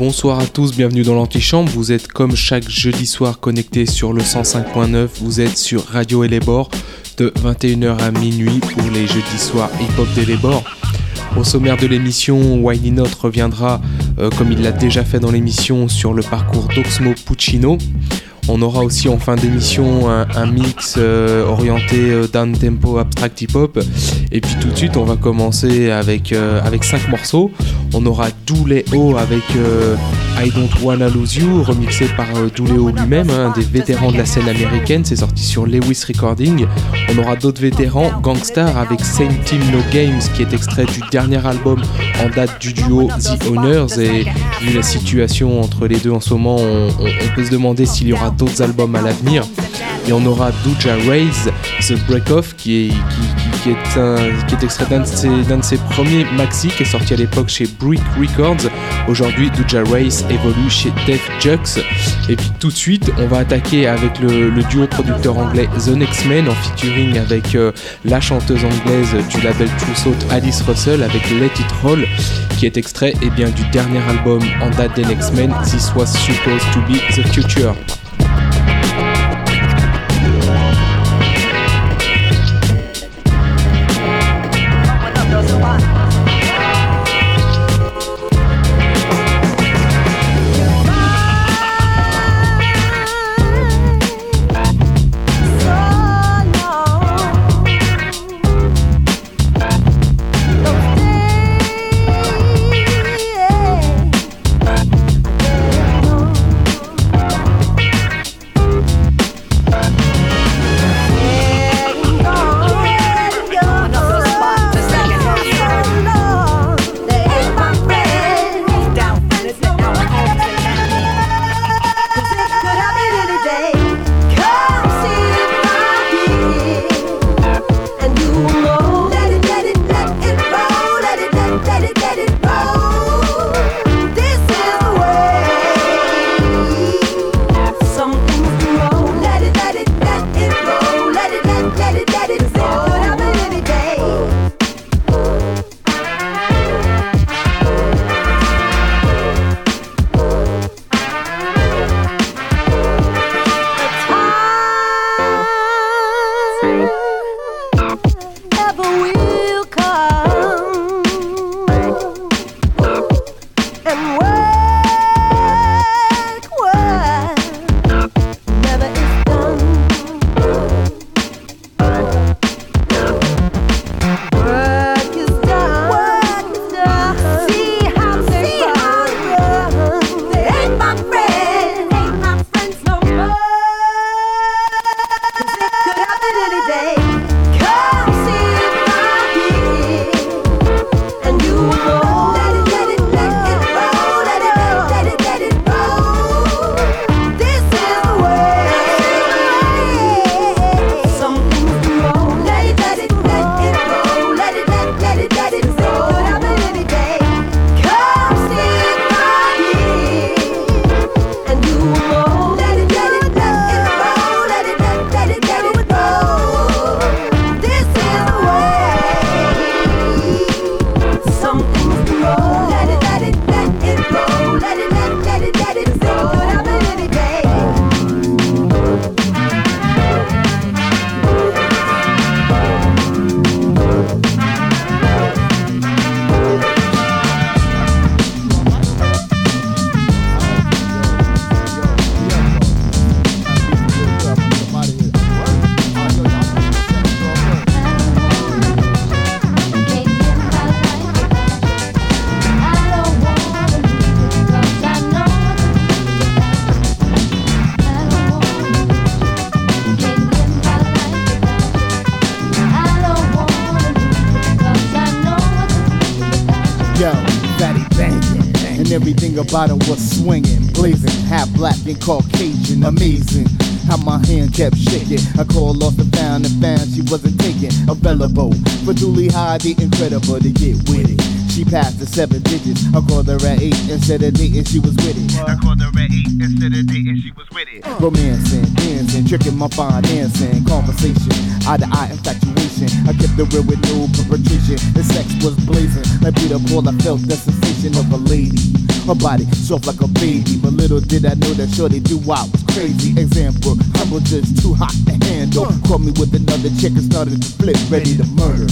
Bonsoir à tous, bienvenue dans l'antichambre. Vous êtes comme chaque jeudi soir connecté sur le 105.9. Vous êtes sur Radio bords de 21h à minuit pour les jeudis soirs hip-hop bords. Au sommaire de l'émission, Wiley Note reviendra, euh, comme il l'a déjà fait dans l'émission, sur le parcours d'Oxmo Puccino. On aura aussi en fin d'émission un, mix euh, orienté euh, down tempo abstract hip hop. Et puis tout de suite, on va commencer avec, euh, avec cinq morceaux. On aura Dooleo avec I Don't Wanna Lose You, remixé par Dooleo lui-même, un des vétérans de la scène américaine. C'est sorti sur Lewis Recording. On aura d'autres vétérans, Gangstar avec Same Team No Games, qui est extrait du dernier album en date du duo The Owners. Et vu la situation entre les deux en ce moment, on, peut se demander s'il y aura d'autres albums à l'avenir. Et on aura Duja Rays, The Break Off, qui est, est, un, qui est extrait d'un de, ses, premiers maxi, qui est sorti à l'époque chez Brick Records. Aujourd'hui, Duja Rays évolue chez Def Jux. Et puis tout de suite, on va attaquer avec le, duo producteur anglais The Next Men en featuring avec euh, la chanteuse anglaise du label True Alice Russell avec Let It Roll, qui est extrait eh du dernier album en date des Next Men, This Was Supposed to Be the Future. Bottom was swinging, blazing, half black and Caucasian, amazing. How my hand kept shaking. I called off the found and found she wasn't taking available for Dooley High, the incredible to get with it. She passed the seven digits. I called her at eight instead of dating. She was with it. I called her at eight instead of dating. She was with it. Romancing, dancing, tricking my financing, conversation, eye to eye infatuation. I kept the real with no perpetration. The sex was blazing. Like Peter Paul, I felt the sensation of a lady. Her body soft like a baby, but little did I know that shorty do I was crazy. Example, was just too hot to handle. Caught me with another chick and started to flip, ready to murder.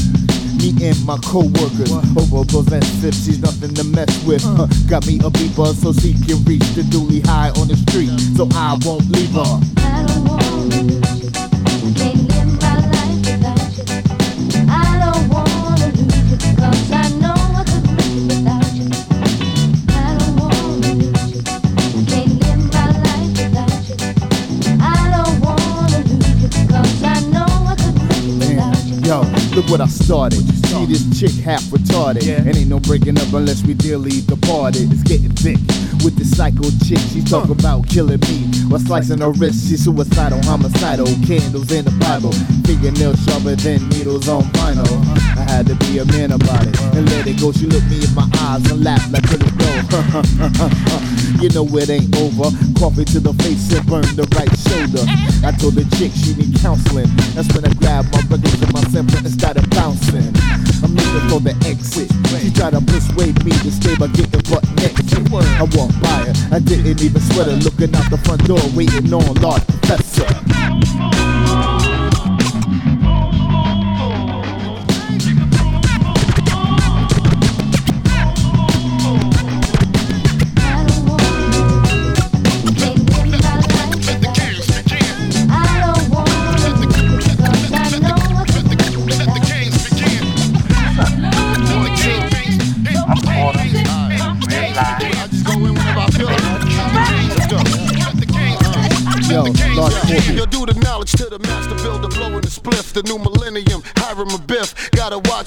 Me and my co-workers over possessive, she's nothing to mess with. Uh, got me a beeper so she can reach the dually high on the street, so I won't leave her. What I started. See this chick half retarded. And ain't no breaking up unless we dearly departed. It's getting thick with this psycho chick. She talk about killing me. While slicing her wrist, She suicidal, homicidal. Candles in the Bible. Fingernails sharper than needles on vinyl. I had to be a man about it and let it go. She looked me in my eyes and laughed like really go. you know it ain't over. Coffee to the face and burn the right shoulder. I told the chick she need counseling. That's when I grabbed my records and my sample and started bouncing. I'm looking for the exit. She tried to persuade me to stay by getting butt next. I walked by her. I didn't even sweat her. Looking out the front door, waiting on Lord Professor.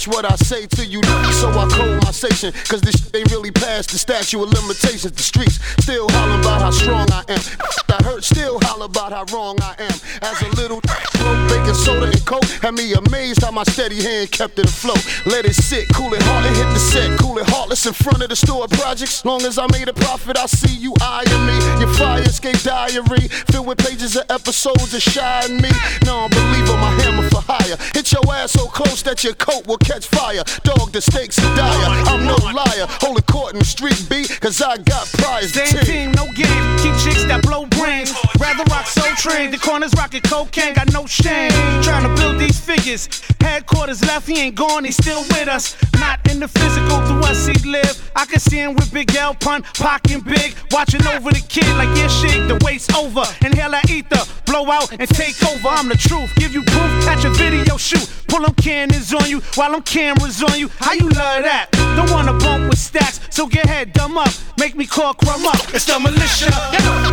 Watch what I say to you, so I code my station, cause this shit ain't really past the statute of limitations. The streets still hollering about how strong I am. Heard still holler about how wrong I am. As a little broke baking soda and coke, had me amazed how my steady hand kept it afloat. Let it sit, cool it hard, and hit the set, cool it heartless in front of the store projects. Long as I made a profit, I see you eyeing me. Your fire escape diary, filled with pages of episodes of shy and me. No, believer, my hammer for hire. Hit your ass so close that your coat will catch fire. Dog, the stakes are dire. I'm no liar. Hold a court in the street beat, cause I got prize Same team, no game. Keep chicks that blow Rather rock so trained. The corners rockin' cocaine, got no shame. Trying to build these figures. Headquarters left, he ain't gone, he's still with us. Not in the physical, through us he live. I can see him with Big L pun, pockin' big. Watching over the kid like yeah, shit, the wait's over. Inhale that ether, blow out and take over. I'm the truth. Give you proof, catch a video shoot. Pull them cannons on you while them cameras on you. How you love that? Don't wanna bump with stacks, so get head dumb up. Make me call crumb up. It's the militia.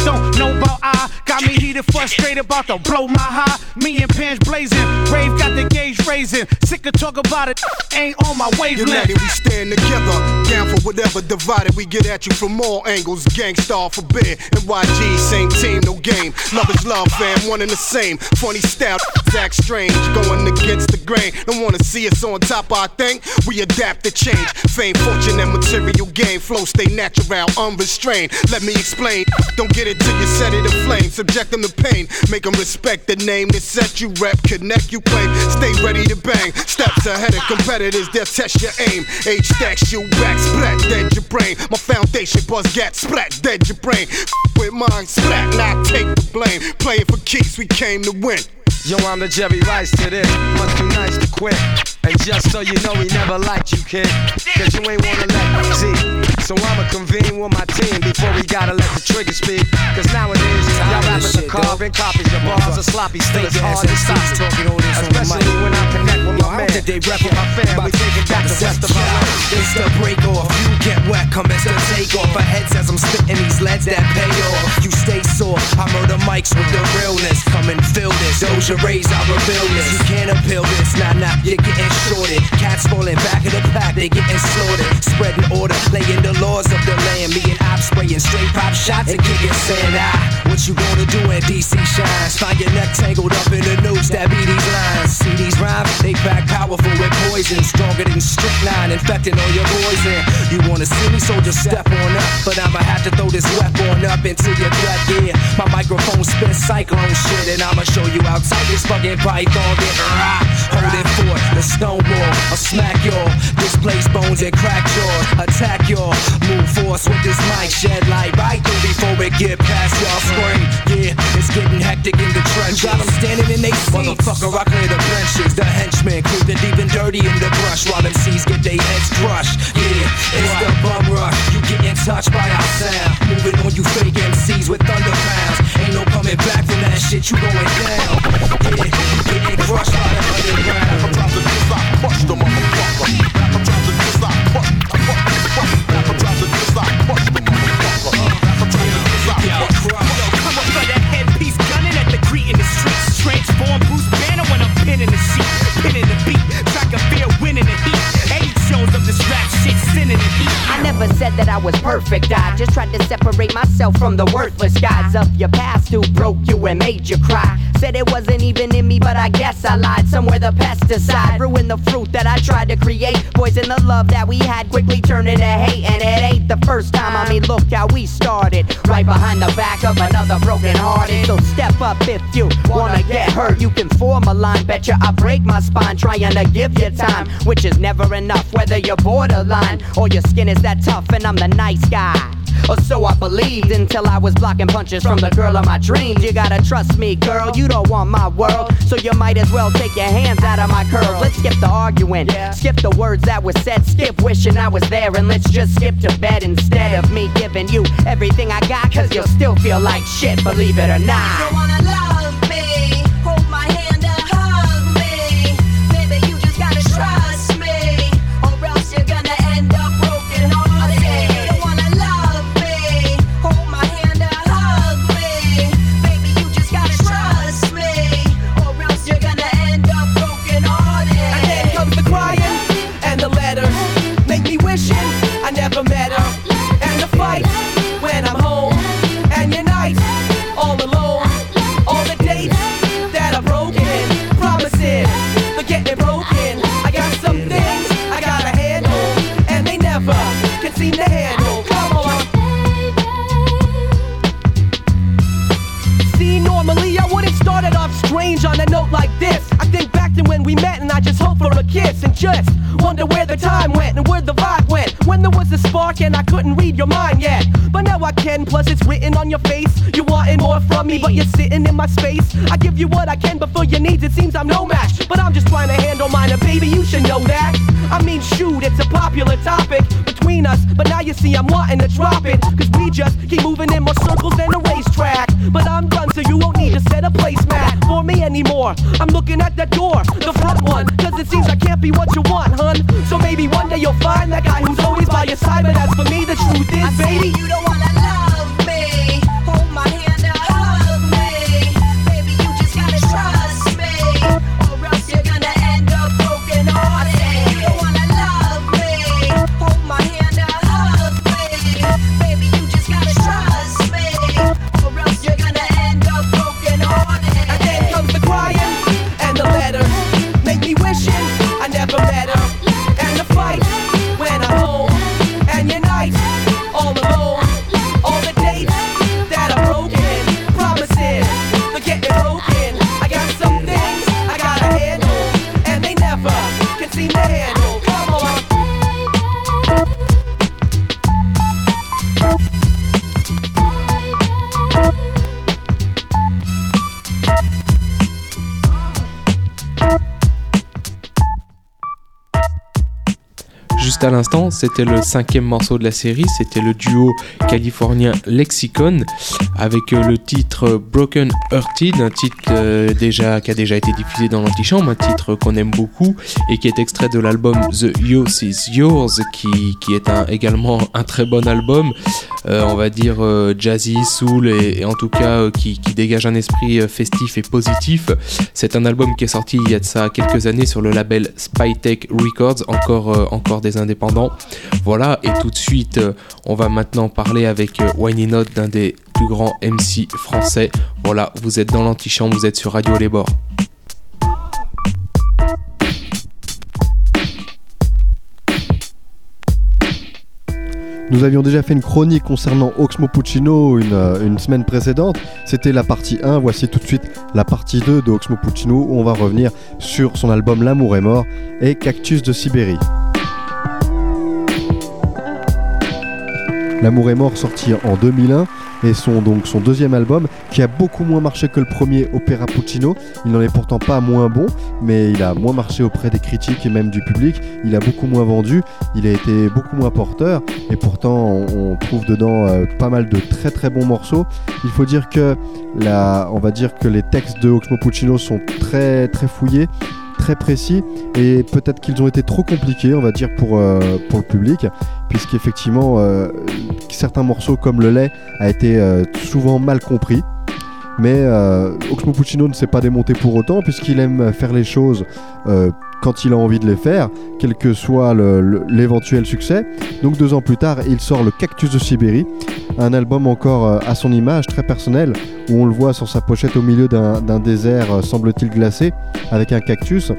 Don't know about I. Got me heated, frustrated, about to blow my high. Me and pants blazing. Rave got the gauge raising. Sick of talk about it. Ain't on my wavelength. United, we stand together. Down for whatever divided, we get at you from all angles. Gangstar forbid. NYG, same team, no game. Love is love, fam, one and the same. Funny style, act strange. Going against the grain. Don't wanna see us on top, I think. We adapt to change. Fame, fortune, and material gain. Flow stay natural, unrestrained. Let me explain. Don't get it to you set it aflame. Subject them to pain. Make them respect the name that set you rep. Connect you claim. Stay ready to bang. Steps ahead of competitors, they'll test your aim. Age stacks you back, splat, dead your brain. My foundation buzz gat, splat, dead your brain. F- with mine, splat, now take the blame. Playing for keeps, we came to win. Yo, I'm the Jerry Rice to this. Must be nice to quit. And just so you know, we never liked you, kid. Cause you ain't wanna let me see. So I'ma convene with my team before we gotta let the trigger speak. Cause nowadays, y'all rappers are carving copies. Your bars are sloppy, still it's hard to stop. Talking on this. Especially when I connect with my man. They rap with my fam, we taking back the rest of our life. It's the break off. You get wet, come it's the take off. For heads as I'm spitting these leads that pay off. You stay sore. I murder mics with the realness. Come and feel this. Your raise, our this. You can't appeal this. Nah, nah, you're getting shorted. Cats falling back of the pack, they getting slaughtered. Spreading order, laying the laws of the land. Me and op spraying straight pop shots and kicking sand. Ah, what you gonna do when DC shines? Find your neck tangled up in the noose that be these lines. See these rhymes, they back powerful with poison, stronger than strychnine, infecting all your boys. And you wanna see me, so just step on up. But I'ma have to throw this weapon up into your gut, yeah. My microphone spits cyclone shit, and I'ma show you how tight this fucking python get. Rah! Hold it for the stone wall, I'll smack y'all, displace bones and crack jaws, attack y'all, move force with this mic, shed light right through before it get past y'all scream. Yeah, it's getting hectic in the trenches. trench. Got 'em standing in they seats. Motherfucker, I clear the benches, the henchmen creeping deep and dirty in the brush while them C's get their heads crushed. Yeah, it's the bum rush. You getting touched by our sound. Moving on you fake MCs with thunder pounds. Ain't no coming back from that shit, you going down. Yeah, getting crushed by the underground. Rapper tries to I crush the motherfucker. Rapper tries to diss, I crush. Rapper tries to diss, I crush the motherfucker. Rapper tries to diss, I crush. Yo, come up for that headpiece gunning at the creek in the streets. Transform Bruce Banner when I'm pinning the seat, pinning the beat. Track of fear, winning the heat. Eight shows of this heat. I never said that I was perfect. I just tried to separate myself from the worthless guys of your past who broke you and made you cry. Said it wasn't even in me, but I guess I lied. Somewhere the pesticide ruined the fruit that I tried to create. Poison the love that we had, quickly turned into hate. And it ain't the first time. I mean, look how we started. Right behind the back of another broken hearted. So step up if you wanna get hurt. You can form a line, betcha I break my spine trying to give you time, which is never enough. Whether you're borderline or your skin is that tough, and I'm the nice guy. Or so I believed until I was blocking punches from the girl of my dreams. You gotta trust me, girl. You don't want my world, so you might as well take your hands out of my curls. Let's skip the arguing, skip the words that were said, skip wishing I was there, and let's just skip to bed instead of me giving you everything I got. Cause you'll still feel like shit, believe it or not. don't wanna love for a kiss and just wonder where the time went and where the vibe went. When there was a spark and I couldn't read your mind yet. But now I can, plus it's written on your face. You wanting more from me, but you're sitting in my space. I give you what I can, but for your needs it seems I'm no match. But I'm just trying to handle mine, and baby, you should know that. I mean, shoot, it's a popular topic between us. But now you see I'm wanting to drop it. Cause we just keep moving in more circles than a racetrack. But I'm done, so you won't need to set a placemat for me anymore. I'm looking at the door, the front one. Cause it seems I can't be what you want, hun. So maybe one day you'll find that guy who's always by your side. But as for me, the truth is, baby. You don't wanna À l'instant, c'était le cinquième morceau de la série, c'était le duo californien Lexicon avec euh, le titre Broken Hearted, un titre euh, déjà, qui a déjà été diffusé dans l'antichambre, un titre qu'on aime beaucoup et qui est extrait de l'album The Youth Is Yours, qui, qui est également un très bon album, euh, on va dire jazzy, soul et, en tout cas qui, qui dégage un esprit festif et positif. C'est un album qui est sorti il y a de ça quelques années sur le label Spytech Records, encore, encore des indépendants. Voilà, et tout de suite, on va maintenant parler avec Wayne Note, d'un des plus MC français. Voilà, vous êtes dans l'antichambre, vous êtes sur Radio Les Bords. Nous avions déjà fait une chronique concernant Oxmo Puccino une, euh, une semaine précédente. C'était la partie 1. Voici tout de suite la partie 2 de Oxmo Puccino où on va revenir sur son album L'amour est mort et Cactus de Sibérie. L'amour est mort sorti en 2001 et son, donc, son deuxième album qui a beaucoup moins marché que le premier Opera Puccino. Il n'en est pourtant pas moins bon, mais il a moins marché auprès des critiques et même du public. Il a beaucoup moins vendu, il a été beaucoup moins porteur et pourtant on, trouve dedans euh, pas mal de très très bons morceaux. Il faut dire que dire que les textes de Oxmo Puccino sont très très fouillés très précis et peut-être qu'ils ont été trop compliqués on va dire pour, euh, le public puisqu'effectivement euh, certains morceaux comme le lait a été euh, souvent mal compris. Mais Oxmo Puccino ne s'est pas démonté pour autant puisqu'il aime faire les choses quand il a envie de les faire, quel que soit l'éventuel succès. Donc deux ans plus tard, il sort le Cactus de Sibérie, un album encore euh, à son image, très personnel, où on le voit sur sa pochette au milieu d'un désert, euh, semble-t-il glacé, avec un cactus.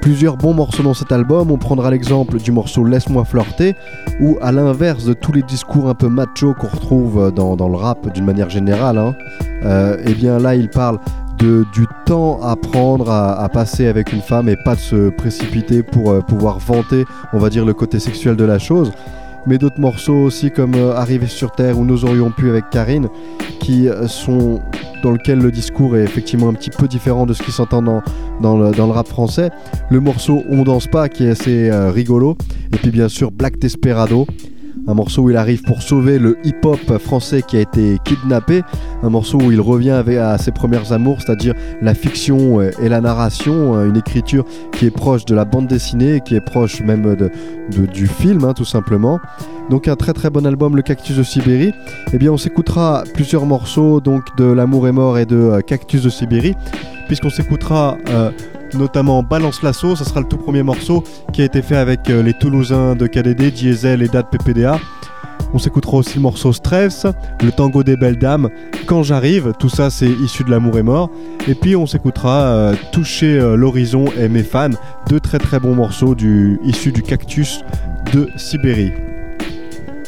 Plusieurs bons morceaux dans cet album, on prendra l'exemple du morceau Laisse-moi flirter, où à l'inverse de tous les discours un peu macho qu'on retrouve euh, dans, le rap d'une manière générale, hein, euh, eh bien là il parle du temps à prendre à, passer avec une femme et pas de se précipiter pour euh, pouvoir vanter, on va dire, le côté sexuel de la chose. Mais d'autres morceaux aussi comme euh, Arriver sur Terre ou Nous aurions pu avec Karine, qui euh, sont dans lequel le discours est effectivement un petit peu différent de ce qui s'entend dans, dans, le, dans le rap français. Le morceau On danse pas qui est assez euh, rigolo. Et puis bien sûr Black Desperado, un morceau où il arrive pour sauver le hip-hop français qui a été kidnappé, un morceau où il revient à ses premières amours, c'est-à-dire la fiction euh, et la narration, euh, une écriture qui est proche de la bande dessinée, qui est proche même du film hein, tout simplement. Donc un très très bon album, Le Cactus de Sibérie. Eh bien on s'écoutera plusieurs morceaux donc de L'amour est mort et de euh, Cactus de Sibérie, puisqu'on s'écoutera euh, notamment Balance la sauce, ça sera le tout premier morceau qui a été fait avec euh, les Toulousains de KDD, Diesel et Dad PPDA. On s'écoutera aussi le morceau Stress, le tango des belles dames, Quand j'arrive, tout ça c'est issu de l'amour est mort. Et puis on s'écoutera euh, Toucher l'horizon et mes fans, deux très très bons morceaux issus du cactus de Sibérie.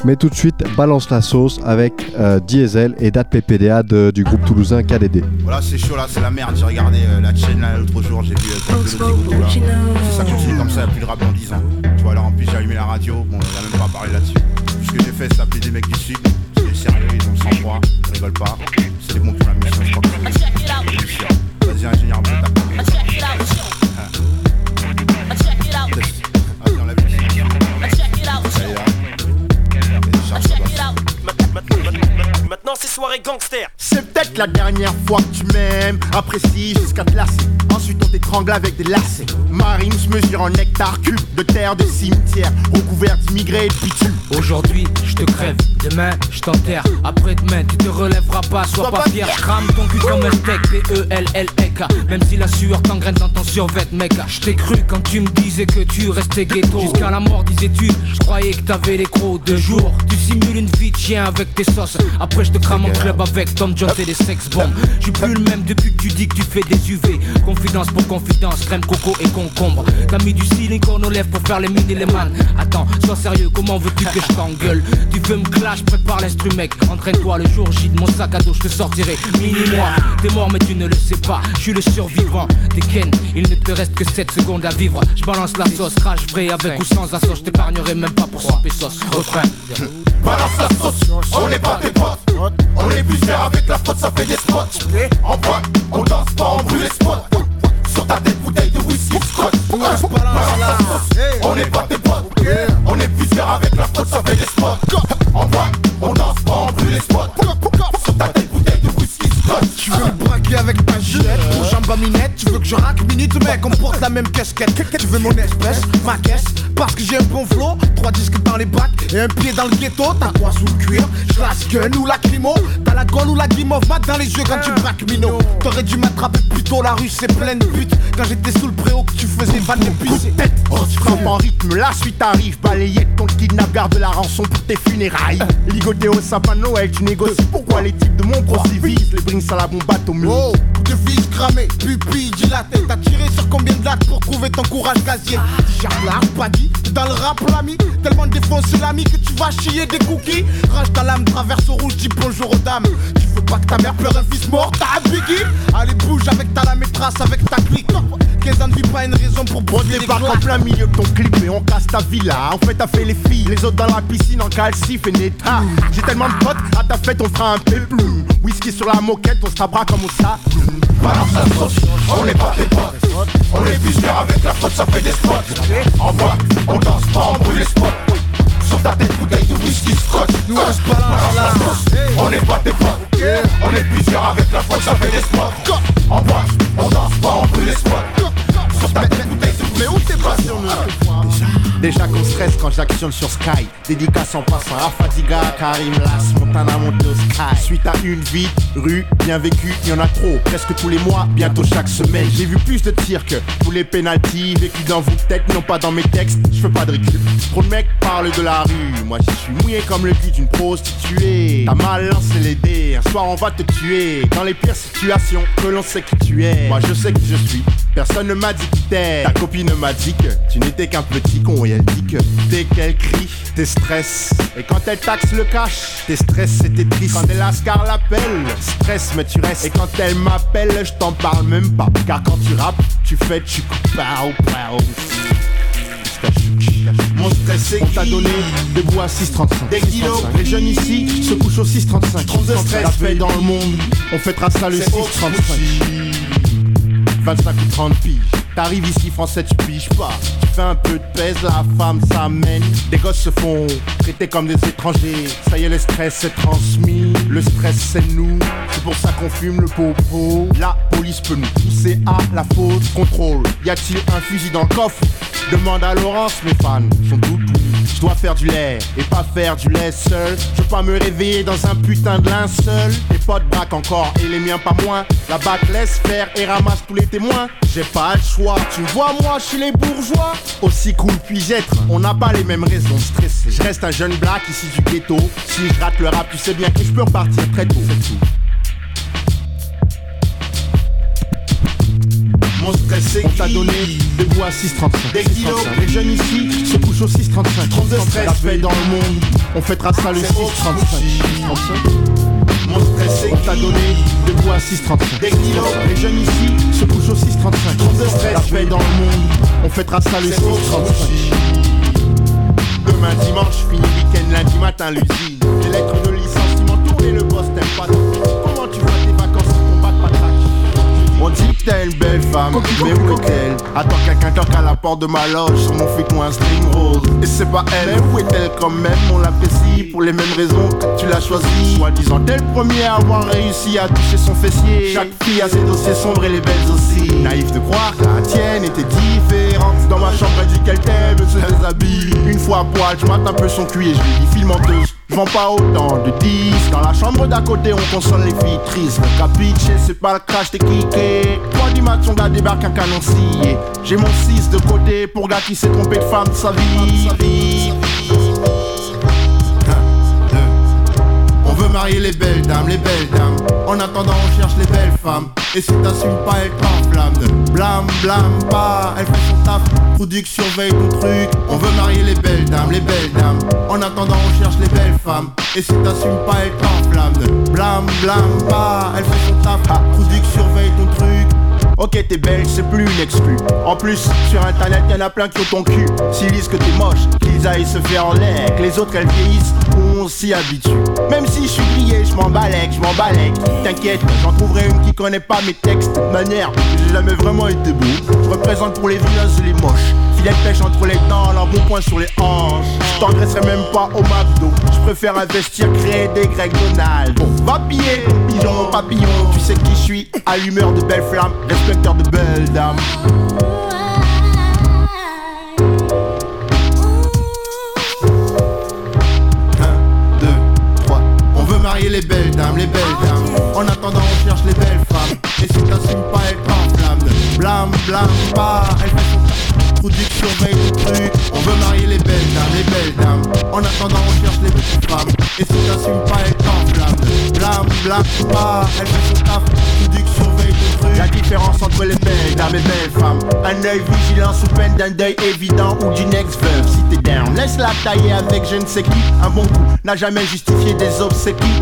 Mais tout de suite, balance la sauce avec euh, Diesel et Date PPDA de- du groupe toulousain KDD. Voilà, c'est chaud là, c'est la merde. J'ai regardé euh, la chaîne là l'autre jour, j'ai vu euh, de Zigoto là. Si ça continue comme ça, il n'y a plus de rap dans 10 ans. Tu vois, alors en plus, j'ai allumé la radio, bon, il a même pas parlé là-dessus. Tout ce que j'ai fait, c'est appeler des mecs du Sud. C'est des sérieux, ils ont le sang-froid, ils rigolent pas. C'est bon pour la mission, je crois que c'est. Vas-y, ingénieur, check it out. Maintenant c'est soirée gangster. C'est peut-être la dernière fois que tu m'aimes. Apprécie jusqu'à te lasser. Ensuite, on t'étrangle avec des lacets. Ma rime se mesure en hectares cubes de terre de cimetière, recouvert d'immigrés et de bitume. Aujourd'hui, je te crève, demain, je t'enterre. Après-demain, tu te relèveras pas, sois pas fier. Je crame ton cul comme un steak, P-E-L-L-E-K. Même si la sueur t'engraine dans ton survêt, mec. Je t'ai cru quand tu me disais que tu restais ghetto. Jusqu'à la mort, disais-tu, je croyais que t'avais les crocs de jour. Tu simules une vie de chien tes sauces. Après, je te crame en club avec Tom Jones et des sex bombes. Je suis plus le même depuis que tu dis que tu fais des UV. Confidence pour confidence, crème coco et concombre. T'as mis du silicone aux lèvres pour faire les mines et les man. Attends, sois sérieux, comment veux-tu que je t'engueule? Tu veux me clash, prépare l'instru mec. Entraîne-toi le jour J de mon sac à dos, je te sortirai. Mini-moi, t'es mort mais tu ne le sais pas. Je suis le survivant des Ken. Il ne te reste que 7 secondes à vivre. Je balance la sauce, crash vrai avec ou sans assaut. Je t'épargnerai même pas pour 100 pesos. Refrain. Balance la sauce, on n'est pas tes potes. On est plusieurs avec la faute, ça fait des spots. En boîte, on danse pas, on brûle les spots. Sur ta tête, bouteille de whisky, scotch. On n'est pas tes potes. On est plusieurs avec la faute, ça fait des spots. En boîte, on danse pas, on brûle les spots. Sur ta tête, bouteille de whisky, scotch. Tu veux braquer avec ta gilette Minette Tu veux que je raque minute mec On porte la même casquette Tu veux mon espèce Ma caisse Parce que j'ai un bon flow. Trois disques dans les bacs Et un pied dans le ghetto. T'as quoi sous le cuir Slash gun ou lacrymo T'as la gaule ou la guimauve Mat dans les yeux quand tu braques minot T'aurais dû m'attraper plus tôt Tôt la rue c'est plein de buts. Quand j'étais sous le préau que tu faisais van tête, oh, tu frappes en rythme, la suite arrive, balayette, ton kidnappe, garde la rançon pour tes funérailles. Ligoté au sapin de Noël, tu négocies. Pourquoi les types de mon pro civisent, les brings à la bombe atomique? Oh, de vis cramé, pupille dilatée. T'as tiré sur combien de lattes pour trouver ton courage gazier Charlard, pas dit, dans le rap l'ami. Tellement défoncé l'ami que tu vas chier des cookies. Range ta lame, traverse au rouge, dis bonjour aux dames. Tu veux pas que ta mère pleure un fils mort, t'as un biggie Allez, bouge avec ta lame et trace avec ta clique. 15 ans de vie, pas une raison pour brûler les débarque en plein milieu de ton clip et on casse ta villa. En fait, t'as fait les filles, les autres dans la piscine en calcif et neta. J'ai tellement de potes, à ta fête, on fera un péplum. Whisky sur la moquette, on se comme ça. La sauce, on n'est pas tes potes. On est plusieurs avec la faute, ça fait des spots Envoie, on danse pas, on brûle les spots Sur ta tête, bouteille de whisky scotch on se balance là. On n'est pas tes potes On est plusieurs avec la faute, ça fait des spots Envoie, on danse pas, on brûle les spots Sur ta tête, bouteille de t'es passé Déjà qu'on stresse quand j'actionne sur Sky. Dédicace en passant à Fadiga, Karim Las, Montana monté au Sky. Suite à une vie, rue, bien vécue, y en a trop. Presque tous les mois, bientôt chaque semaine. J'ai vu plus de tirs que tous les pénalties. Vécus dans vos têtes, non pas dans mes textes. Je fais pas de recul. Trop de mecs parlent de la rue. Moi je suis mouillé comme le cul d'une prostituée. T'as mal lancé les dés, un soir on va te tuer. Dans les pires situations, que l'on sait qui tu es. Moi je sais qui je suis. Personne ne m'a dit qui t'es. Ta copine m'a dit que tu n'étais qu'un petit con. Et elle dit que dès qu'elle crie, t'es stress. Et quand elle taxe le cash, t'es stress et t'es triste. Quand elle ascar l'appelle, stress mais tu restes. Et quand elle m'appelle, je t'en parle même pas. Car quand tu rappes, tu fais tu pao pao mon stress c'est On t'a donné des bois à 6,35 Des kilos, les jeunes ici se couchent au 6,35 32 stress, la fait dans le monde, on fêtera ça le 6,35 25 ou 30 piges. T'arrives ici français, tu piges pas. Tu fais un peu de pèse, la femme s'amène. Des gosses se font traiter comme des étrangers. Ça y est, le stress est transmis. Le stress, c'est nous. C'est pour ça qu'on fume le popo. La police peut nous pousser à la faute. Contrôle. Y a-t-il un fusil dans le coffre? Demande à Laurence, mes fans sont tout Je dois faire du lait et pas faire du lait seul. Je veux pas me réveiller dans un putain de linceul. Tes potes braquent encore et les miens pas moins. La bac laisse faire et ramasse tous les témoins. J'ai pas le choix. Tu vois, moi, je suis les bourgeois. Aussi cool puis être, on n'a pas les mêmes raisons de stresser. Je reste un jeune black ici du ghetto. Si je rate le rap, tu sais bien que je peux repartir très tôt. Mon stress On t'a donné des bois à 6,35 Des kilos, les jeunes ici se couchent au 6,35 32 stress, la paix dans le monde. On fêtera ça le 6,35 Mon stress On t'a donné des bois à 6,35 Des kilos, les jeunes ici se couchent au 6,35 32 stress, la paix dans le monde. On fêtera ça le 6,35 Demain dimanche, fini week-end, lundi matin l'usine. Les lettres de licenciement dit que t'es une belle femme, mais où est-elle? Attends quelqu'un toque à la porte de ma loge Sur mon fric ou un string rose. Et c'est pas elle, mais où est-elle quand même? On l'apprécie pour les mêmes raisons que tu l'as choisi Soi-disant t'es le premier à avoir réussi à toucher son fessier. Chaque fille a ses dossiers sombres et les belles aussi. Naïf de croire que la tienne était différente. Dans ma chambre elle dit qu'elle t'aime, se déshabille. Une fois à poil, je mate un peu son cul et je lui dis file vends pas autant de 10 Dans la chambre d'à côté on console les filles tristes c'est pas le crash t'es kické. 3 du mat son gars débarque un canon J'ai mon 6 de côté pour gars qui s'est trompé de femme de sa vie marier les belles dames, les belles dames. En attendant on cherche les belles femmes. Et si t'assumes pas elle t'enflamme de Blâme, blâme pas, elle fait son taf. Produit que surveille ton truc. On veut marier les belles dames, les belles dames. En attendant on cherche les belles femmes. Et si t'assumes pas elle t'enflamme de Blâme, blâme pas, elle fait son taf. Produit que surveille ton truc Ok t'es belle, c'est plus une exclue. En plus, sur internet y'en a plein qui ont ton cul. S'ils disent que t'es moche, qu'ils aillent se faire en l'air les autres elles vieillissent, on s'y habitue. Même si je suis grillé, je m'en balèque, je m'en balèque. T'inquiète, j'en trouverai une qui connaît pas mes textes. Manière, j'ai jamais vraiment été beau. Je représente pour les vieux les moches. Filet pêche entre les dents, leur bon point sur les hanches. Je t'engraisserai même pas au McDo. Je préfère investir, créer des Greg Donald. Bon, va pigeon, papillon. Tu sais qui je suis, allumeur de belles flammes De belles dames Un, deux, trois. On veut marier les belles dames, les belles dames En attendant on cherche les belles femmes Et si t'assumes pas elle part Blam, blam, pas. Elle fait son taf. Product surveille le truc. On veut marier les belles dames, les belles dames. En attendant, on cherche les petites femmes. Et si t'assumes pas, t'enflamme. Blam, blam, pas. Elle fait son taf. Product surveille le truc. La différence entre les belles dames et belles femmes. Un œil vigilant sous peine d'un deuil évident ou d'une ex-veuve. Si t'es down, laisse-la tailler avec je ne sais qui. Un bon coup n'a jamais justifié des obséquies.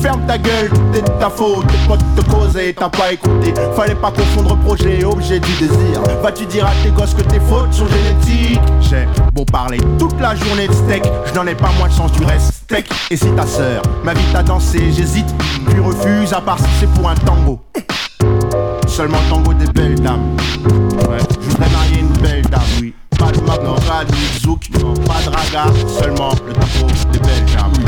Ferme ta gueule, est de ta faute. Tes potes te causaient, t'as pas écouté. Fallait pas confondre projet et objet du désir. Vas-tu dire à tes gosses que tes fautes sont génétiques? J'ai beau parler toute la journée de steak. Je n'en ai pas moins de sens du reste steak. Et si ta sœur m'invite à danser J'hésite, puis refuse à part si c'est pour un tango. Seulement le tango des belles dames. Ouais, je voudrais marier une belle dame, oui. Pas de Magnora, ni de zouk, non, pas de raga. Seulement le tango des belles dames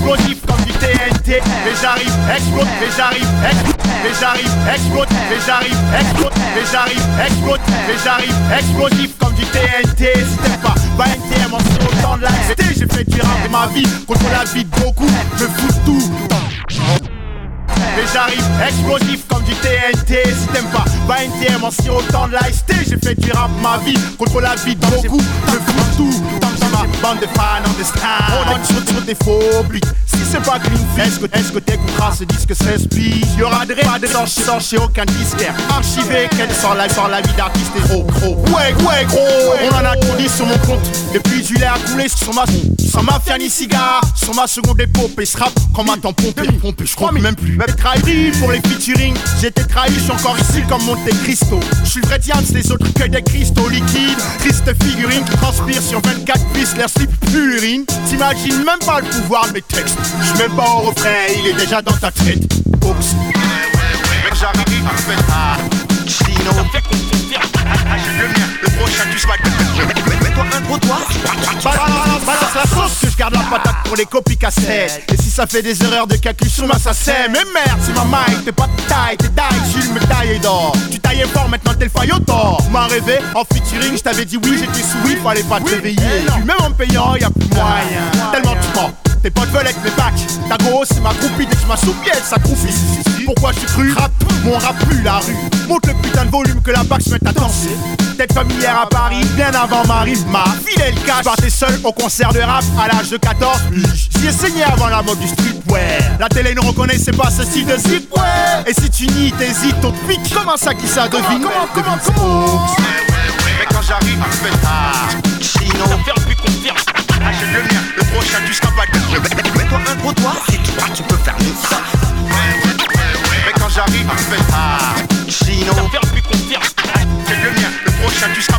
explosif comme du TNT Et j'arrive explose Et j'arrive explose Et j'arrive explose Et j'arrive explose Et j'arrive explose Et j'arrive explosif comme du TNT Si t'aimes pas, pas NTM en autant de J'ai fait du rap de ma vie contre la vie de beaucoup. Je fous tout et j'arrive explosif comme du TNT Si t'aimes pas, pas NTM en sirotant de l'IST J'ai fait du rap ma vie contre la vie de beaucoup Je fous tout, tant que ma bande de fans en destin. On donne sur, sur des faux buts Si c'est pas clean est-ce que, est-ce que t'écouteras ce disque 16 piges Y'aura de pas de sans chez aucun disquaire. Archivé, qu'elle sort la, sort la vie d'artiste et gros, gros. Ouais, ouais, gros. On en a dit sur mon compte. Depuis du lait à couler sur ma Sur ma fiani cigare. Sur ma seconde épopée Ce rap comme un temps pompé, pompé Je crois même plus trahi pour les featuring. J'étais trahi, je suis encore ici comme Monte Cristo. Je suis vrai diable, les autres que des cristaux liquides. Triste figurine qui transpire sur 24 pistes L'air slip purine T'imagines même pas le pouvoir de mes textes. Je même pas au refrain, il est déjà dans ta tête. Oups. Mec j'arrive, en fait ah Chino Ah, j'ai le mien, le prochain du swag Mets-toi un doigt Balance, la sauce que je garde la patate pour les copies cassettes Et si ça fait des erreurs de calcul sur ma sacème Mais merde, c'est ma mic, t'es pas de taille, t'es taille, Jules me taille d'or. Tu taillais fort, maintenant t'es le faillot d'or. M'as rêvé, en featuring, je t'avais dit oui, j'étais sous oui, fallait pas te réveiller. Puis même en payant, y'a plus moyen. Tellement tu mens tes potes veulent être mes bacs. Ta grosse c'est ma groupie dès que je m'assoupille ça croupit Pourquoi je suis cru Rap, mon rap plus la rue. Monte le putain de volume que la bac se mette à danser. Tête familière à Paris, bien avant Marie Ma fidèle cache. Partais seul au concert de rap à l'âge de 14 J'y ai saigné avant la mode du streetwear. La télé ne reconnaissait pas ce style de zip ouais. Et si tu nies, t'hésites, on te pique. Comment ça qui ça devine Comment, comment, comment, Mais quand j'arrive, je fais ah Chino Faire plus confiance Achète le mien, le prochain tu seras Mets-toi un gros doigt, si tu crois tu peux faire mieux ça. Mais quand j'arrive, tu fais ah Chino. Plus confiance Achète le mien, le prochain tu seras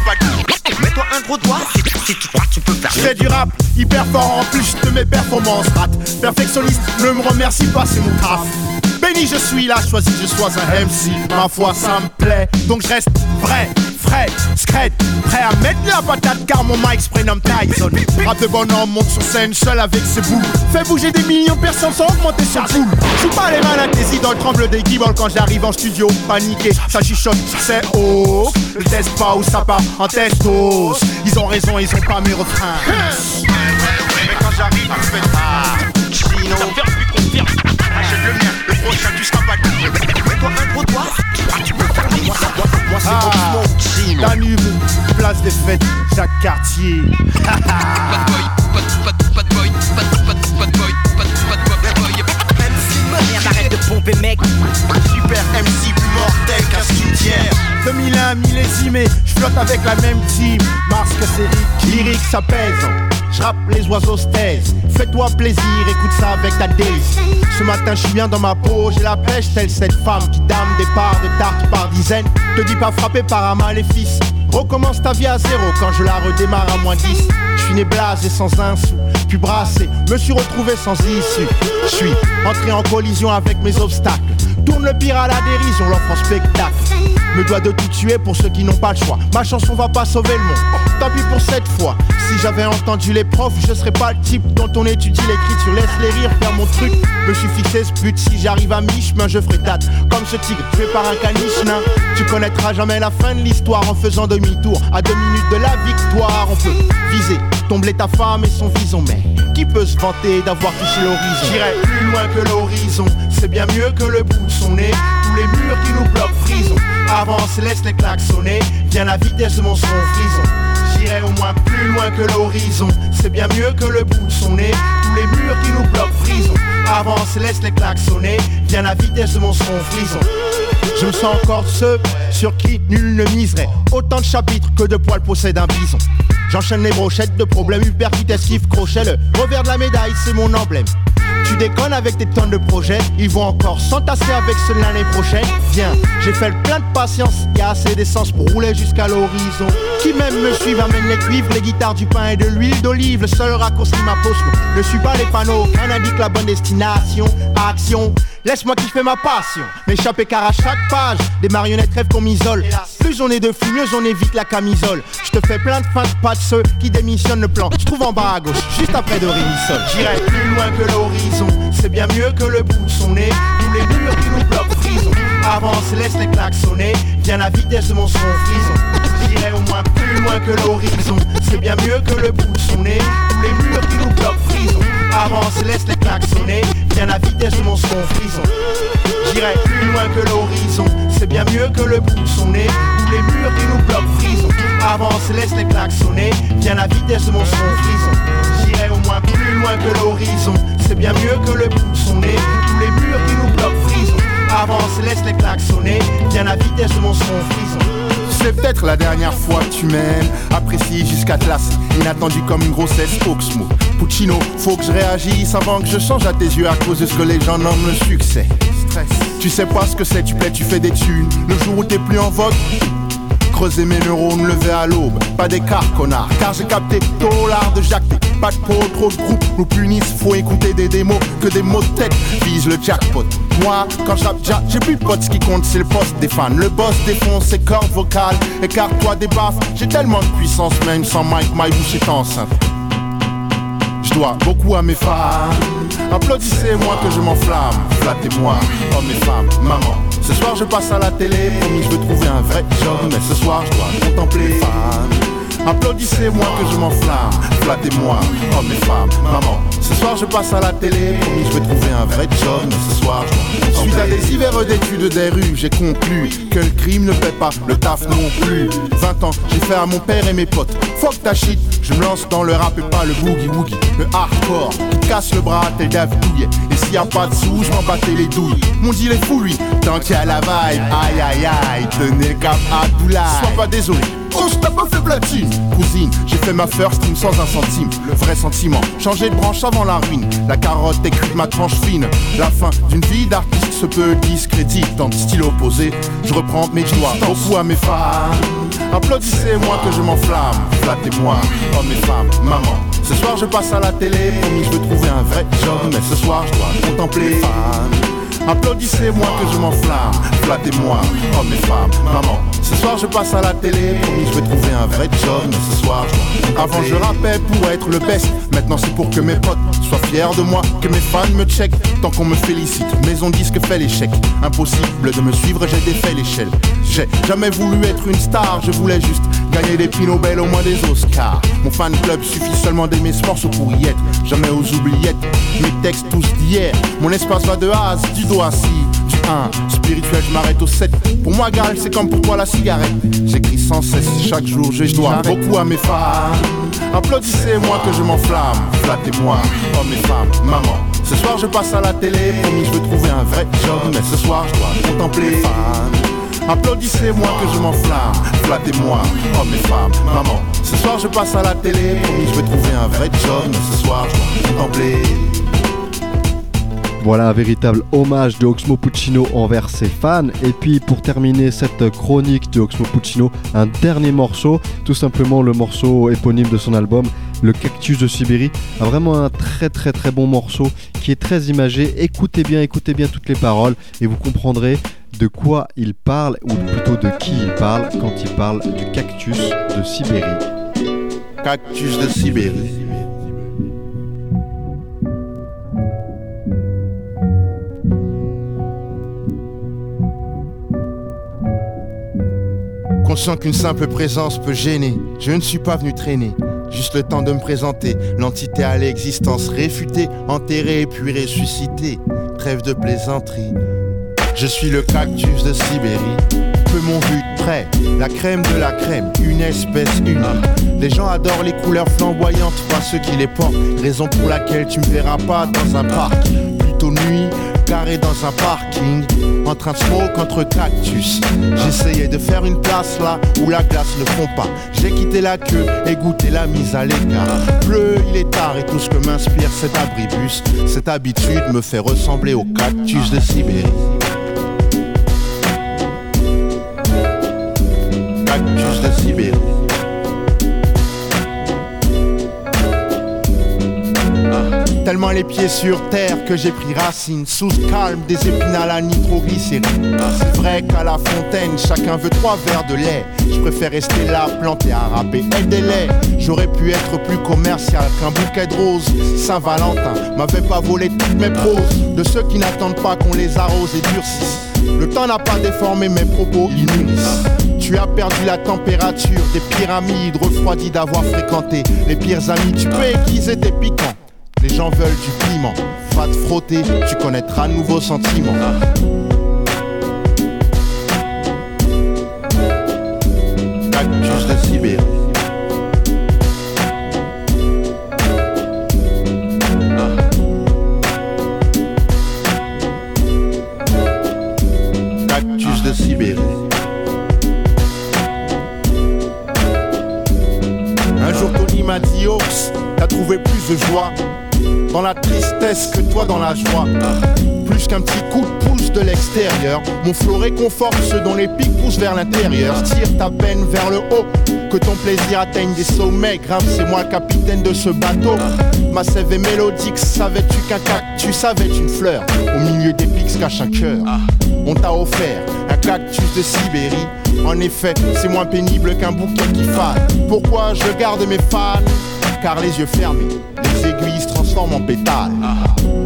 Mets-toi un gros doigt, si tu crois tu peux faire mieux Je du rap, hyper fort en plus de mes performances. Rate Perfectionniste, ne me remercie pas, c'est mon taf. Béni je suis là, choisi je sois un MC Ma foi ça me plaît, donc je reste vrai frais, scred, prêt à mettre la patate car mon mic se prénomme Tyson. Rap de bonhomme monte sur scène seul avec ses boules. Fait bouger des millions de personnes sans augmenter sa boule. Joue pas les malades, des idoles tremblent des guibolles quand j'arrive en studio. Paniqué, ça chuchote, c'est haut. Le test pas où ça part en testos. Ils ont raison, ils ont pas mes refrains. Mais quand j'arrive, je fais. Achète le mien, le prochain tu seras pas Mets-toi un gros doigt. Tu peux faire moi, moi, moi c'est Ah, mon Chino. Danube, place des fêtes, Jacques Cartier. Arrête de pomper mec. Super MC plus mortel qu'un cimetière. 2001 millésimé, je flotte avec la même team. Mars que c'est lyrique ça pèse je rappe les oiseaux se taisent Fais-toi plaisir, écoute ça avec ta days Ce matin je suis bien dans ma peau. J'ai la pêche telle cette femme qui dame des parts de tarte par dizaines. Te dis pas frappé par un maléfice. Recommence ta vie à zéro quand je la redémarre à moins 10 Je suis né blasé sans un sou Puis brassé, me suis retrouvé sans issue. Je suis entré en collision avec mes obstacles. Tourne le pire à la dérision, l'offre en spectacle. Me dois de tout tuer pour ceux qui n'ont pas le choix. Ma chanson va pas sauver le monde. Tant pis pour cette fois. Si j'avais entendu les profs, je serais pas le type dont on étudie l'écriture. Laisse les rires faire mon truc. Me suis fixé ce but. Si j'arrive à mi-chemin, je ferai date. Comme ce tigre tué par un caniche. Tu connaîtras jamais la fin de l'histoire en faisant demi-tour. À deux minutes de la victoire, on peut viser. Tomber ta femme et son vison. Mais qui peut se vanter d'avoir touché l'horizon? J'irai plus loin que l'horizon. C'est bien mieux que le bout de son nez. Tous les murs qui nous bloquent frison. Avance, laisse les claques sonner. Viens la vitesse de mon son frison. Au moins plus loin que l'horizon. C'est bien mieux que le bout de son nez. Tous les murs qui nous bloquent frison. Avance, laisse les claques sonner. Viens la vitesse de mon son frison. Je me sens encore ceux sur qui nul ne miserait. Autant de chapitres que de poils possède un bison. J'enchaîne les brochettes de problèmes hyper esquive crochet. Le revers de la médaille, c'est mon emblème. Tu déconnes avec tes tonnes de projets, ils vont encore s'entasser avec ceux de l'année prochaine. Viens, j'ai fait le plein de patience, y assez d'essence pour rouler jusqu'à l'horizon. Qui même me suivent amène les cuivres, les guitares, du pain et de l'huile d'olive. Le seul raccourci ma pose, ne suis pas les panneaux, rien indique la bonne destination. Laisse-moi kiffer ma passion. M'échapper car à chaque page, des marionnettes rêvent qu'on m'isole. Plus on est de flux, mieux on évite la camisole. Je te fais plein de fins de pas de ceux qui démissionnent le plan. Je trouve en bas à gauche, juste après de Sol. J'irai plus loin que l'horizon, c'est bien mieux que le bout de son nez. Tous les murs qui nous bloquent prison. Avance, laisse les claques sonner. Viens la vitesse de mon son frison. J'irai au moins plus loin que l'horizon, c'est bien mieux que le bout de son nez. Tous les murs qui nous bloquent prison. Avance, laisse les claques sonner. Viens la vitesse de mon son frison. J'irai plus loin que l'horizon, c'est bien mieux que le bout de son nez. Tous les murs qui nous bloquent frison. Avance, laisse les claques sonner. Viens la vitesse de mon son frison. J'irai au moins plus loin que l'horizon, c'est bien mieux que le bout de son nez. Tous les murs qui nous bloquent frison. Avance, laisse les claques sonner. Viens la vitesse de mon son frison. C'est peut-être la dernière fois que tu m'aimes. Apprécie jusqu'à te lasser. Inattendu comme une grossesse Oxmo. Puccino, faut que je réagisse avant que je change à tes yeux À cause de ce que les gens nomment le succès. Tu sais pas ce que c'est, tu plais, tu fais des thunes. Le jour où t'es plus en vogue Creuser mes neurones, lever à l'aube. Pas d'écart connard, car j'ai capté tôt l'art de jacter. Pas de peau, trop de groupes nous punissent. Faut écouter des démos, que des mots de tête. Vise le jackpot moi, quand je rappe ja, j'ai plus de potes, qui compte c'est le poste des fans. Le boss défonce ses cordes vocales, écarte-toi des baffes. J'ai tellement de puissance, même sans mic, my bouche est enceinte. Je dois beaucoup à mes fans. Applaudissez-moi que je m'enflamme. Flattez-moi, hommes et femmes, maman. Ce soir je passe à la télé, promis je veux trouver un vrai job. Mais ce soir je dois contempler les fans. Applaudissez-moi que je m'enflamme. Flattez-moi, hommes et femmes, maman. Ce soir je passe à la télé, promis je veux trouver un vrai job. Ce soir je Suite à des hivers d'études des rues, j'ai conclu que le crime ne paie pas, le taf non plus. 20 ans, j'ai fait à mon père et mes potes. Fuck ta shit, je me lance dans le rap et pas le boogie woogie. Le hardcore, casse le bras tel Dave. Et s'il y a pas de sous, je m'en battais les douilles. Mon deal est fou lui, tant qu'il y a la vibe. Aïe aïe aïe, tenez cap à. Sois pas désolé, Oh, je tape un fait platine. Cousine, j'ai fait ma first team sans un centime. Le vrai sentiment, changer de branche avant la ruine. La carotte écrite ma tranche fine. La fin d'une vie d'artiste se peut discrédite. Dans le style opposé, je reprends mes doigts. Beaucoup à mes fans. Applaudissez-moi que je m'enflamme. Flattez-moi, hommes et femmes, maman. Ce soir je passe à la télé, promis je veux trouver un vrai job Mais ce soir je dois contempler les Applaudissez-moi que je m'enflamme, flattez-moi, hommes et femmes, maman Ce soir je passe à la télé, promis je veux trouver un vrai job Mais ce soir Avant je rappais pour être le best. Maintenant c'est pour que mes potes soient fiers de moi Que mes fans me checkent, tant qu'on me félicite Maison disque fait l'échec, impossible de me suivre j'ai défait l'échelle J'ai jamais voulu être une star, je voulais juste Gagner des prix Nobel au moins des Oscars. Mon fan club suffit seulement d'aimer ce morceau pour y être. Jamais aux oubliettes, mes textes tous d'hier. Mon espace va de A à Z, du do à si Du 1, spirituel je m'arrête au 7 Pour moi Gal c'est comme pour toi la cigarette. J'écris sans cesse, chaque jour je dois beaucoup à mes fans Applaudissez-moi que je m'enflamme. Flattez-moi, hommes et femmes, maman. Ce soir je passe à la télé, promis je veux trouver un vrai job Mais ce soir je dois contempler les fans Applaudissez-moi que je m'enflamme, flattez-moi, hommes et femmes, maman. Ce soir je passe à la télé, promis je veux trouver un vrai job, ce soir je dois contempler. Voilà un véritable hommage de Oxmo Puccino envers ses fans. Et puis pour terminer cette chronique de Oxmo Puccino, un dernier morceau, tout simplement le morceau éponyme de son album, Le Cactus de Sibérie. A vraiment un très très très bon morceau qui est très imagé. Écoutez bien, écoutez bien toutes les paroles et vous comprendrez de quoi il parle, ou plutôt de qui il parle quand il parle du cactus de Sibérie. Cactus de Sibérie. Conscient qu'une simple présence peut gêner, je ne suis pas venu traîner. Juste le temps de me présenter, l'entité à l'existence réfutée, enterrée puis ressuscitée. Trêve de plaisanterie. Je suis le cactus de Sibérie. Peu mon de près, la crème de la crème, une espèce unique. Les gens adorent les couleurs flamboyantes, pas ceux qui les portent. Raison pour laquelle tu me verras pas dans un parc. Plutôt nuit, garé dans un parking, en train de smoke entre cactus. J'essayais de faire une place là où la glace ne fond pas. J'ai quitté la queue et goûté la mise à l'écart. Pleut, il est tard et tout ce que m'inspire cet abribus, cette habitude me fait ressembler au cactus de Sibérie. Sibérie. Tellement les pieds sur terre que j'ai pris racine. Sous calme des épinales à nitroglycérine C'est vrai qu'à la fontaine chacun veut trois verres de lait. Je préfère rester là planté à râper. Et délai J'aurais pu être plus commercial qu'un bouquet de roses. Saint-Valentin m'avait pas volé toutes mes proses. De ceux qui n'attendent pas qu'on les arrose et durcisse. Le temps n'a pas déformé mes propos, ils tu as perdu la température des pyramides refroidies d'avoir fréquenté les pires amis. Tu peux aiguiser tes piquants. Les gens veulent du piment. Va te frotter, tu connaîtras de Sibérie. Tristesse que toi dans la joie. Plus qu'un petit coup de pouce de l'extérieur, mon flot réconforte ceux dont les pics poussent vers l'intérieur. Tire ta peine vers le haut, que ton plaisir atteigne des sommets. Grave, c'est moi capitaine de ce bateau. Ma sève est mélodique, savais-tu qu'un cactus avait une fleur? Au milieu des pics se cache un. On t'a offert un cactus de Sibérie. En effet, c'est moins pénible qu'un bouquet qui fane. Pourquoi je garde mes fans? Car les yeux fermés, les aiguilles se transforment en pétales.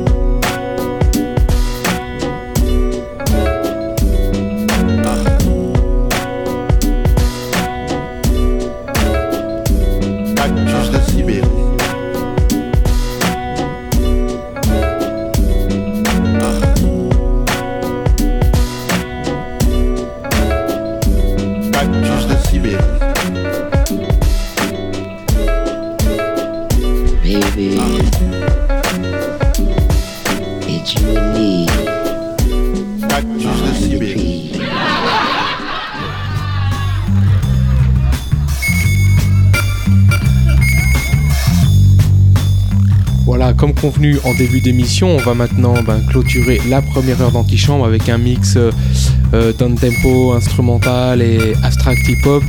convenu en début d'émission, on va maintenant ben, clôturer la première heure d'antichambre avec un mix euh, euh down tempo, instrumental et abstract hip hop.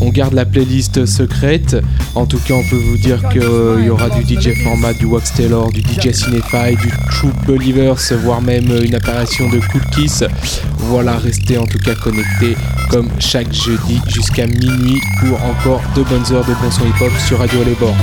On garde la playlist secrète. En tout cas, on peut vous dire qu'il euh, y aura du DJ Format, du Wax Taylor, du DJ Cinefy, du True Believers, voire même euh, une apparition de Cool Kiss. Voilà, restez en tout cas connectés comme chaque jeudi jusqu'à minuit pour encore deux bonnes heures de bon son hip hop sur Radio Les Bords.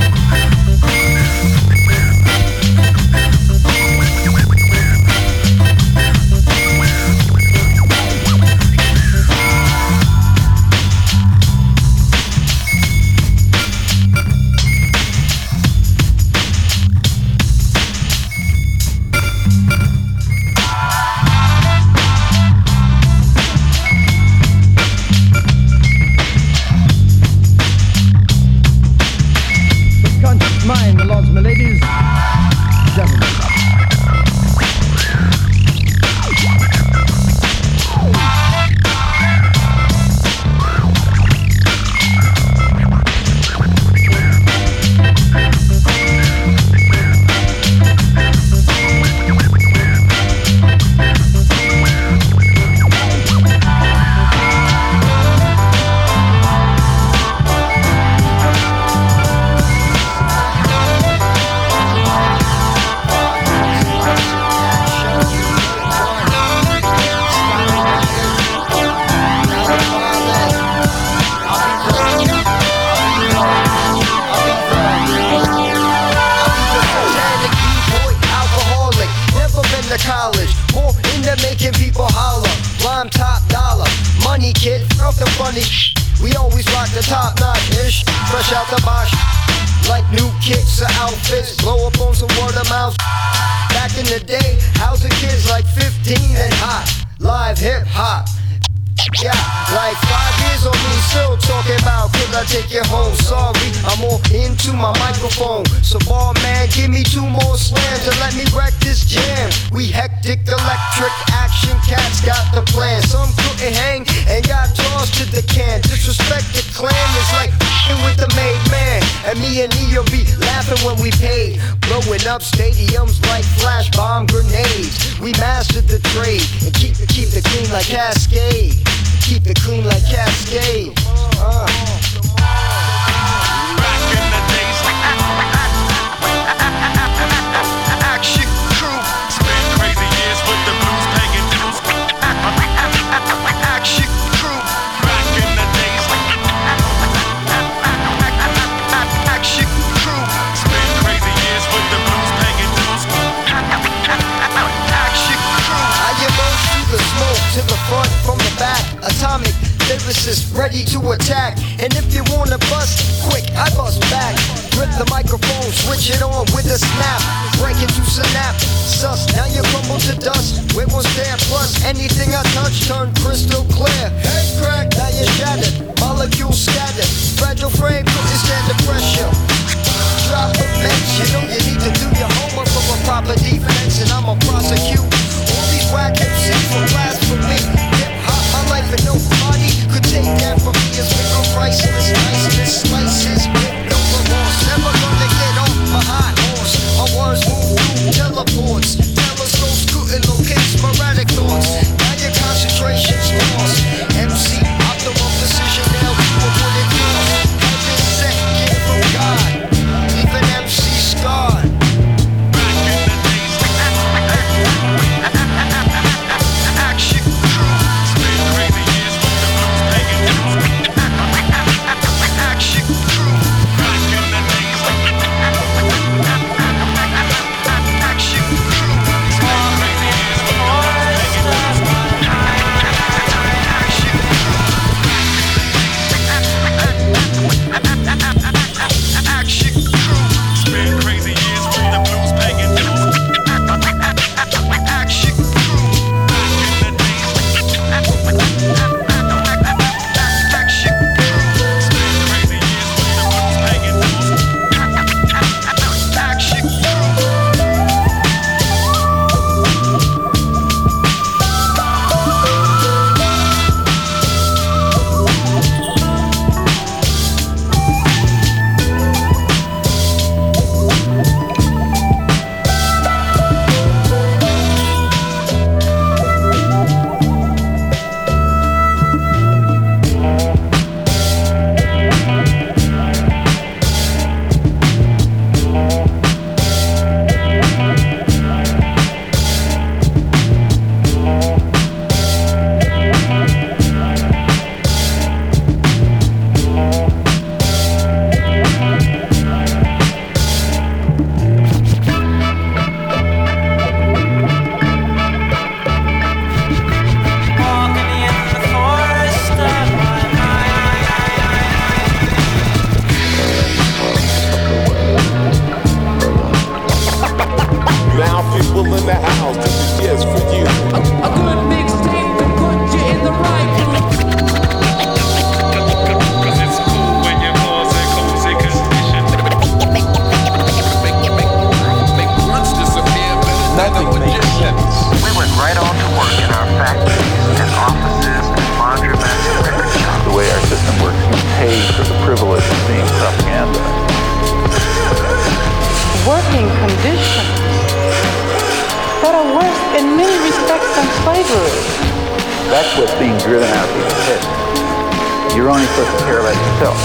You're only supposed to care about yourself.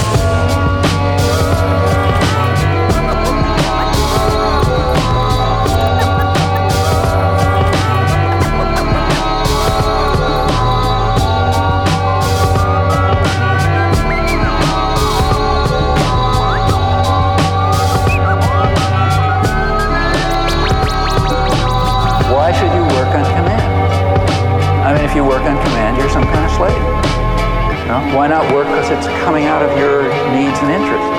Why should you work on command? I mean, if you work on command, you're some kind of slave. No? Why not work because it's coming out of your needs and interests?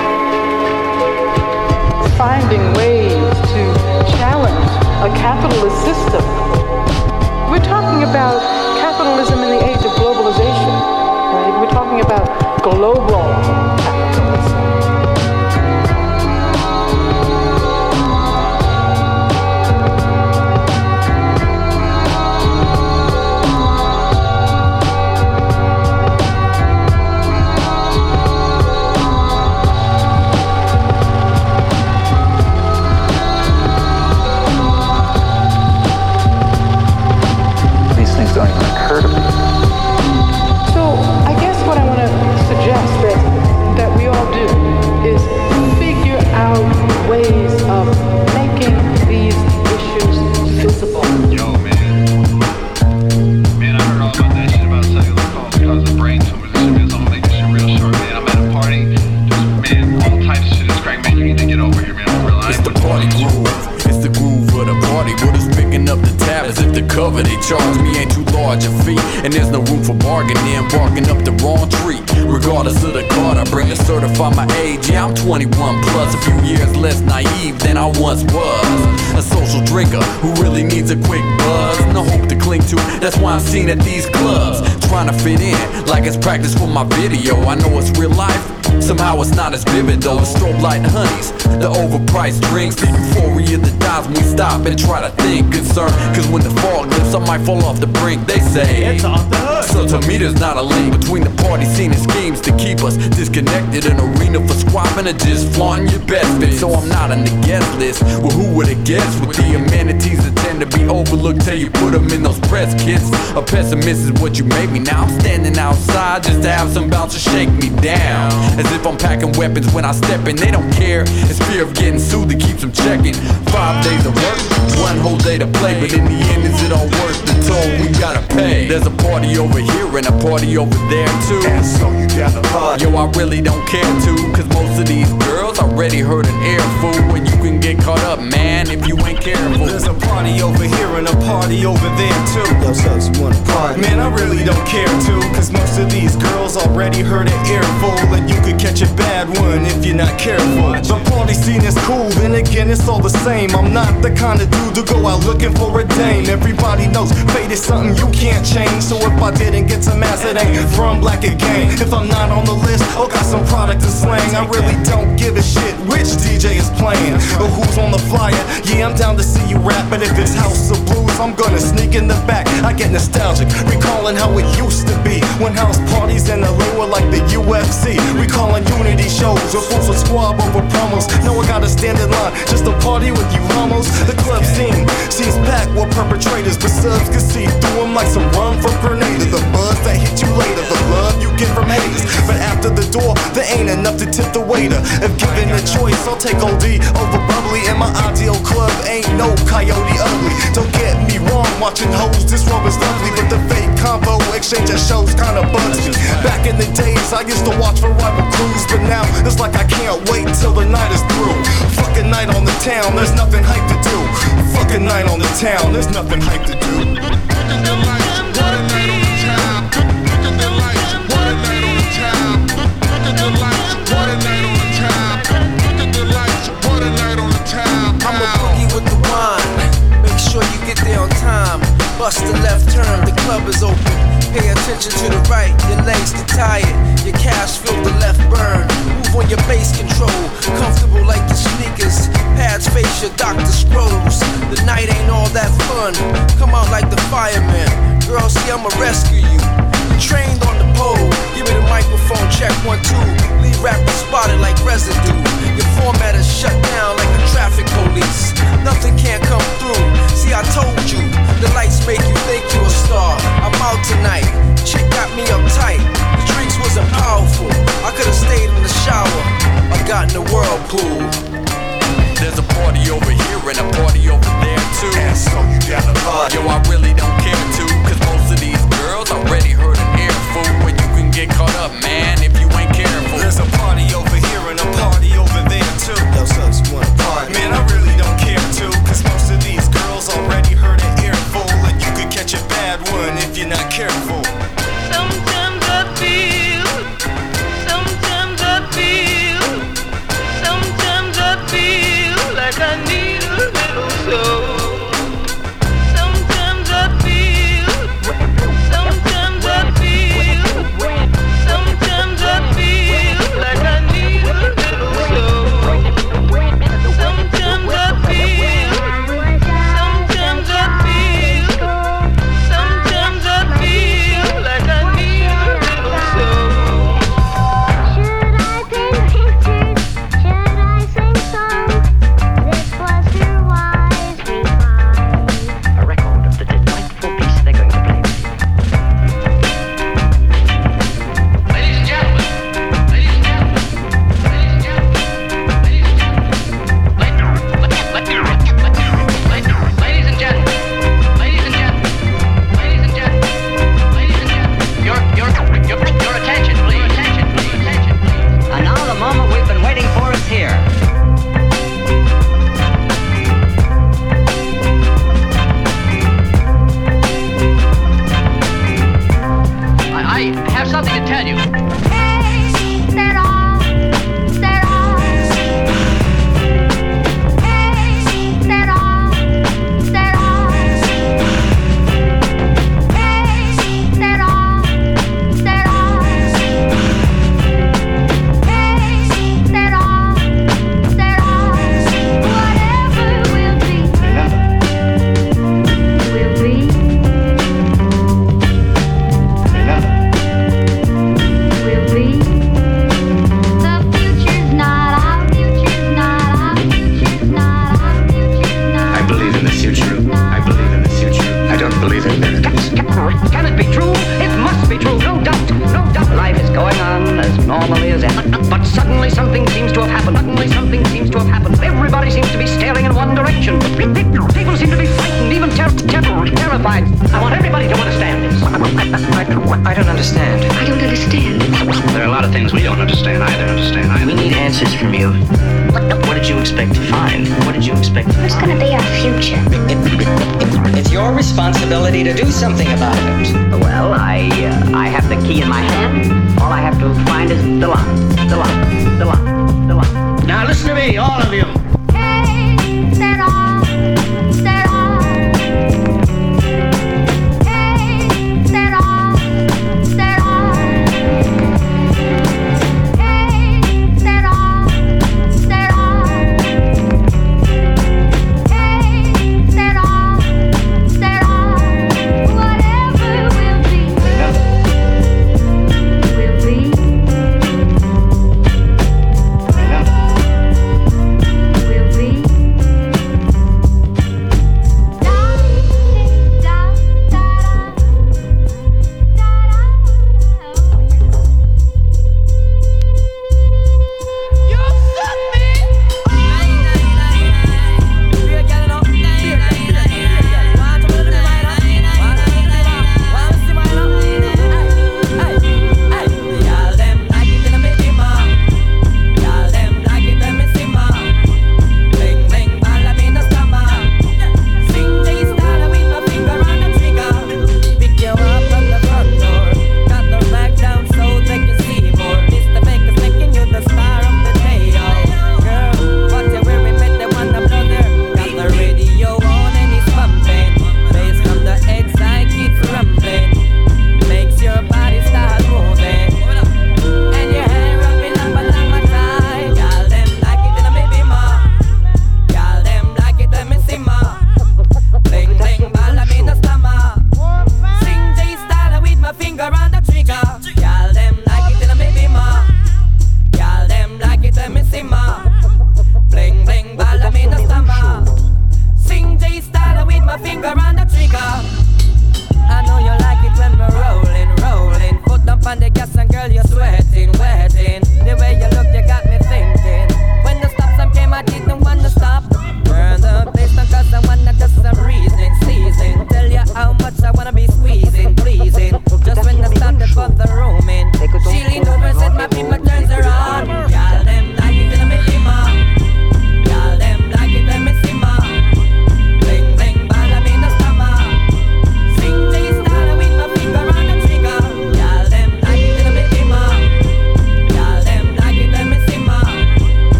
Finding ways to challenge a capitalist system. We're talking about capitalism in the age of globalization, right? We're talking about global they charge me ain't too large a fee. And there's no room for bargaining. Barking up the wrong tree. Regardless of the card, I bring to certify my age. Yeah, I'm 21 plus. A few years less naive than I once was. A social drinker who really needs a quick buzz. No hope to cling to. That's why I'm seen at these clubs. Trying to fit in like it's practice for my video. I know it's real life. Somehow it's not as vivid though. The strobe light honeys, the overpriced drinks, the euphoria that dies when we stop and try to think. Concern, cause when the fog lifts, I might fall off the brink. They say it's off the. So to me, there's not a link between the party scene and schemes to keep us disconnected. An arena for squabbing or just flaunting your best fit. So I'm not on the guest list. Well, who would have guessed with the amenities that tend to be overlooked till you put them in those press kits? A pessimist is what you made me. Now I'm standing outside just to have some bouncers shake me down. As if I'm packing weapons when I step in. They don't care. It's fear of getting sued that keeps them checking. Five days of work, one whole day to play. But in the end, is it all worth the toll we gotta pay? There's a party over here and a party over there too. And so you got a party. Yo, I really don't care to. Cause most of these girls already heard an airful. And you can get caught up, man, if you ain't careful. There's a party over here and a party over there too. Yo, sus, you wanna party? Man, I really don't care too, cause most of these girls already heard an earful, and you could catch a bad one if you're not careful. The party scene is cool, then again, it's all the same. I'm not the kind of dude to go out looking for a dame. Everybody knows fate is something you can't change. So if I didn't get some ass, it ain't from black again. If I'm not on the list, or got some product to slang, I really don't give a shit which DJ is playing or who's on the flyer. Yeah, I'm down to see you rap, but if it's House of Blues, I'm gonna sneak in the back. I get nostalgic, recalling how it used to be when house parties in the lower like the UFC. Recalling unity shows or fools with squab over promos. Now I gotta stand in line just to party with you homos. The club scene seems packed with perpetrators, but subs can see take OD over bubbly. in my ideal club ain't no coyote ugly. Don't get me wrong, watching hoes, this one is lovely. But the fake combo exchange at shows kinda bugs me. Back in the days, I used to watch for rival crews. But now, it's like I can't wait till the night is through. Fucking night on the town, there's nothing hype to do. Fucking night on the town, there's nothing hype to do. Bust the left turn, the club is open. Pay attention to the right, your legs get tired. Your cash feel the left burn. Move on your bass control, comfortable like your sneakers. Pads face your Dr. Scrolls. The night ain't all that fun. Come out like the fireman. Girl, see, I'ma rescue you. You trained on pole. Give me the microphone, check one, two. Leave rappers spotted like residue. Your format is shut down like the traffic police. Nothing can't come through. See, I told you, the lights make you think you're a star. I'm out tonight. Chick got me uptight. The drinks wasn't powerful. I could've stayed in the shower or got in the whirlpool. There's a party over here and a party over there too. And so you got a party. Yo, I really don't care to, cause most of these girls already heard an earful. And you can get caught up, man, if you ain't careful. There's a party over here and a party over there too. Yo, sus, you wanna party? Man, I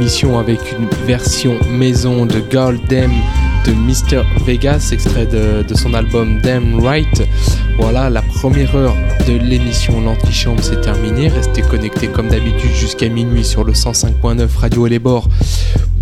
terminé l'émission avec une version maison de Girl Damn de Mr. Vegas, extrait de, de son album Damn Right. Voilà, la première heure de l'émission L'Antichambre s'est terminée. Restez connectés comme d'habitude jusqu'à minuit sur le 105.9 Radio et les bords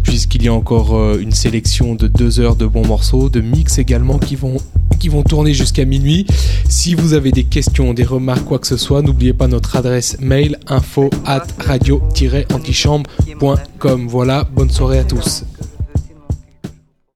puisqu'il y a encore euh, une sélection de deux heures de bons morceaux, de mix également qui vont qui vont tourner jusqu'à minuit. Si vous avez des questions, des remarques, quoi que ce soit, n'oubliez pas notre adresse mail info at radio-antichambre.com. Voilà, bonne soirée à tous.